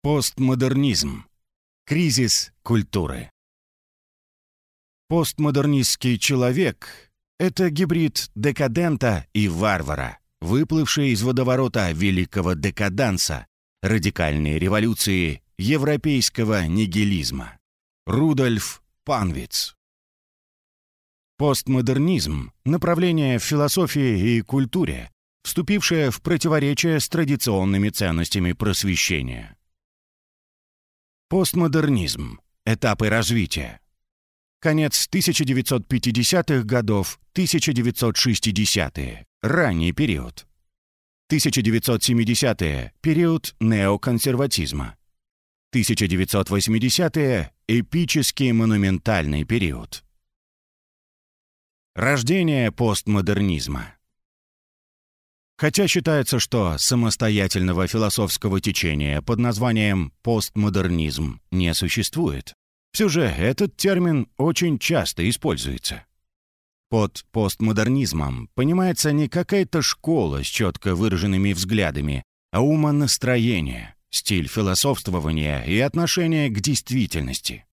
Постмодернизм. Кризис культуры. Постмодернистский человек — это гибрид декадента и варвара, выплывший из водоворота великого декаданса, радикальной революции европейского нигилизма. Рудольф Панвиц. Постмодернизм — направление в философии и культуре, вступившее в противоречие с традиционными ценностями просвещения. Постмодернизм. Этапы развития. Конец 1950-х годов, 1960-е. Ранний период. 1970-е. Период неоконсерватизма. 1980-е. Эпический монументальный период. Рождение постмодернизма. Хотя считается, что самостоятельного философского течения под названием постмодернизм не существует, все же этот термин очень часто используется. Под постмодернизмом понимается не какая-то школа с четко выраженными взглядами, а умонастроение, стиль философствования и отношение к действительности.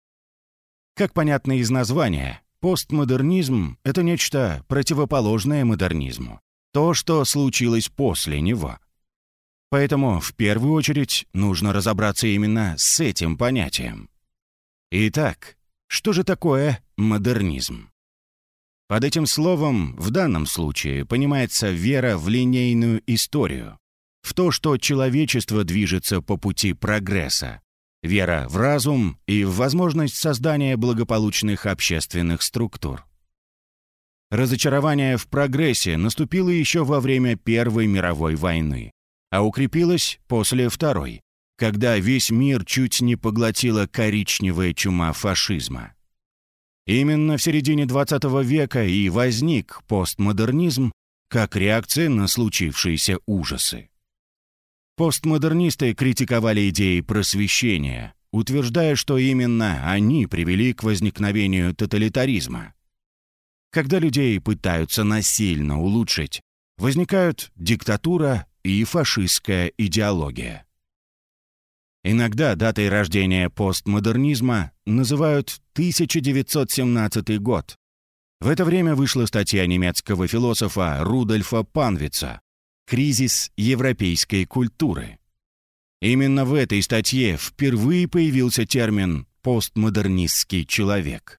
Как понятно из названия, постмодернизм — это нечто противоположное модернизму, то, что случилось после него. Поэтому в первую очередь нужно разобраться именно с этим понятием. Итак, что же такое модернизм? Под этим словом в данном случае понимается вера в линейную историю, в то, что человечество движется по пути прогресса, вера в разум и в возможность создания благополучных общественных структур. Разочарование в прогрессе наступило еще во время Первой мировой войны, а укрепилось после Второй, когда весь мир чуть не поглотила коричневая чума фашизма. Именно в середине XX века и возник постмодернизм как реакция на случившиеся ужасы. Постмодернисты критиковали идеи просвещения, утверждая, что именно они привели к возникновению тоталитаризма. Когда людей пытаются насильно улучшить, возникают диктатура и фашистская идеология. Иногда датой рождения постмодернизма называют 1917 год. В это время вышла статья немецкого философа Рудольфа Панвица «Кризис европейской культуры». Именно в этой статье впервые появился термин «постмодернистский человек».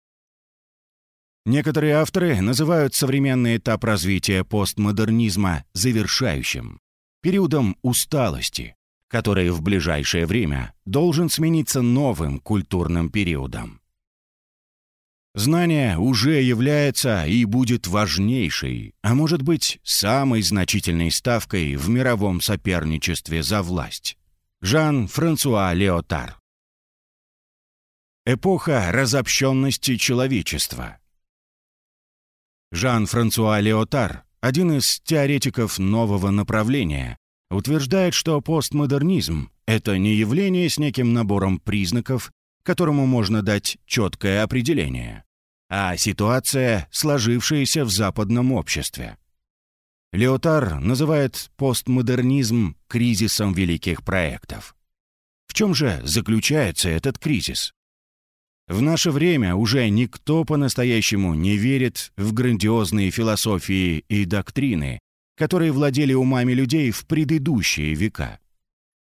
Некоторые авторы называют современный этап развития постмодернизма завершающим, периодом усталости, который в ближайшее время должен смениться новым культурным периодом. Знание уже является и будет важнейшей, а может быть, самой значительной ставкой в мировом соперничестве за власть. Жан-Франсуа Леотар. Эпоха разобщенности человечества – Жан-Франсуа Леотар, один из теоретиков нового направления, утверждает, что постмодернизм — это не явление с неким набором признаков, которому можно дать четкое определение, а ситуация, сложившаяся в западном обществе. Леотар называет постмодернизм кризисом великих проектов. В чем же заключается этот кризис? В наше время уже никто по-настоящему не верит в грандиозные философии и доктрины, которые владели умами людей в предыдущие века.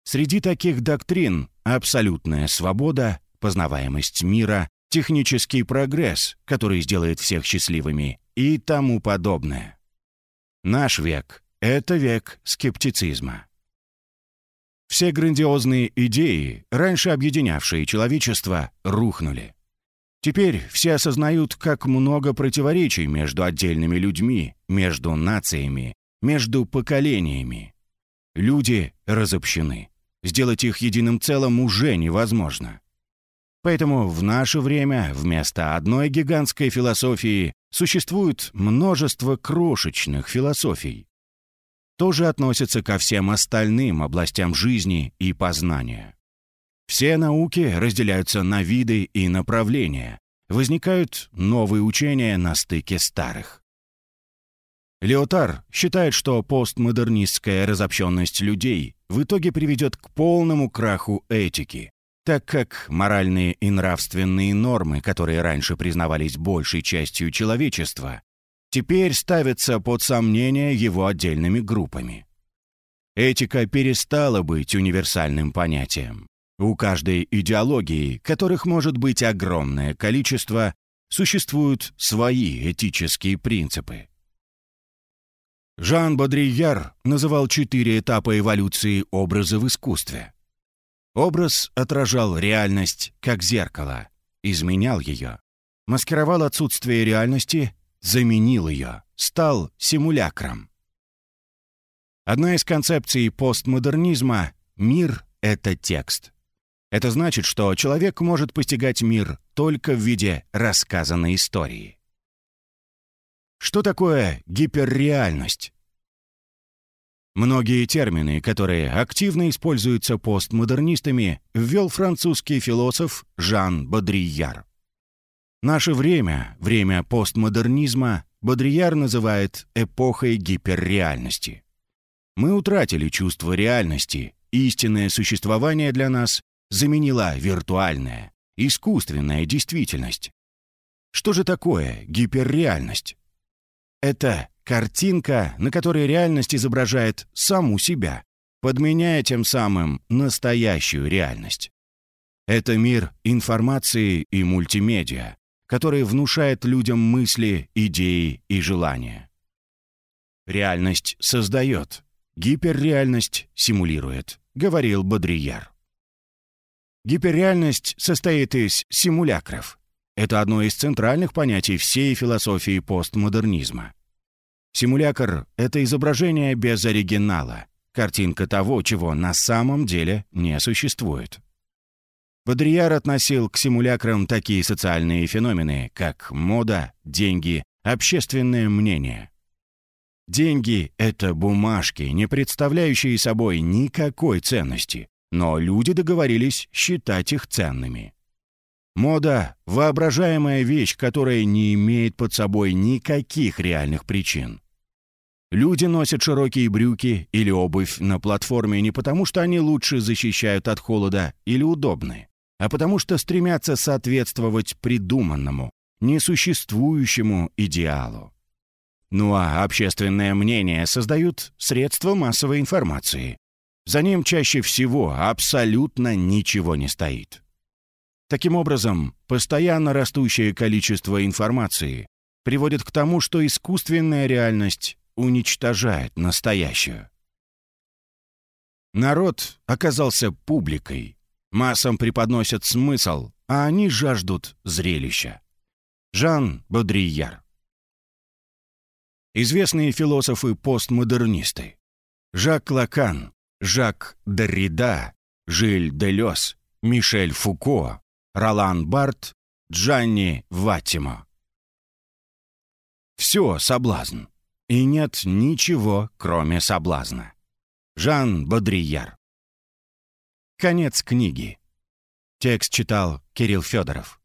Среди таких доктрин абсолютная свобода, познаваемость мира, технический прогресс, который сделает всех счастливыми и тому подобное. Наш век — это век скептицизма. Все грандиозные идеи, раньше объединявшие человечество, рухнули. Теперь все осознают, как много противоречий между отдельными людьми, между нациями, между поколениями. Люди разобщены. Сделать их единым целым уже невозможно. Поэтому в наше время вместо одной гигантской философии существует множество крошечных философий тоже относятся ко всем остальным областям жизни и познания. Все науки разделяются на виды и направления. Возникают новые учения на стыке старых. Леотар считает, что постмодернистская разобщенность людей в итоге приведет к полному краху этики, так как моральные и нравственные нормы, которые раньше признавались большей частью человечества, теперь ставятся под сомнение его отдельными группами. Этика перестала быть универсальным понятием. У каждой идеологии, которых может быть огромное количество, существуют свои этические принципы. Жан Бодрияр называл четыре этапа эволюции образа в искусстве. Образ отражал реальность как зеркало, изменял ее, маскировал отсутствие реальности, заменил ее, стал симулякром. Одна из концепций постмодернизма — мир — это текст. Это значит, что человек может постигать мир только в виде рассказанной истории. Что такое гиперреальность? Многие термины, которые активно используются постмодернистами, ввел французский философ Жан Бодрияр. Наше время, время постмодернизма, Бодрияр называет эпохой гиперреальности. Мы утратили чувство реальности, истинное существование для нас заменила виртуальная, искусственная действительность. Что же такое гиперреальность? Это картинка, на которой реальность изображает саму себя, подменяя тем самым настоящую реальность. Это мир информации и мультимедиа, который внушает людям мысли, идеи и желания. Реальность создает, гиперреальность симулирует, говорил Бодрияр. Гиперреальность состоит из симулякров, это одно из центральных понятий всей философии постмодернизма. Симулякр — это изображение без оригинала, картинка того, чего на самом деле не существует. Бодрияр относил к симулякрам такие социальные феномены, как мода, деньги, общественное мнение. Деньги — это бумажки, не представляющие собой никакой ценности, но люди договорились считать их ценными. Мода — воображаемая вещь, которая не имеет под собой никаких реальных причин. Люди носят широкие брюки или обувь на платформе не потому, что они лучше защищают от холода или удобны, а потому что стремятся соответствовать придуманному, несуществующему идеалу. Ну а общественное мнение создают средства массовой информации. За ним чаще всего абсолютно ничего не стоит. Таким образом, постоянно растущее количество информации приводит к тому, что искусственная реальность уничтожает настоящую. Народ оказался публикой. Массам преподносят смысл, а они жаждут зрелища. Жан Бодрияр Известные философы-постмодернисты Жак Лакан, Жак Деррида, Жиль Делес, Мишель Фуко, Ролан Барт, Джанни Ваттимо. Все соблазн. И нет ничего, кроме соблазна. Жан Бодрияр. Конец книги. Текст читал Кирилл Федоров.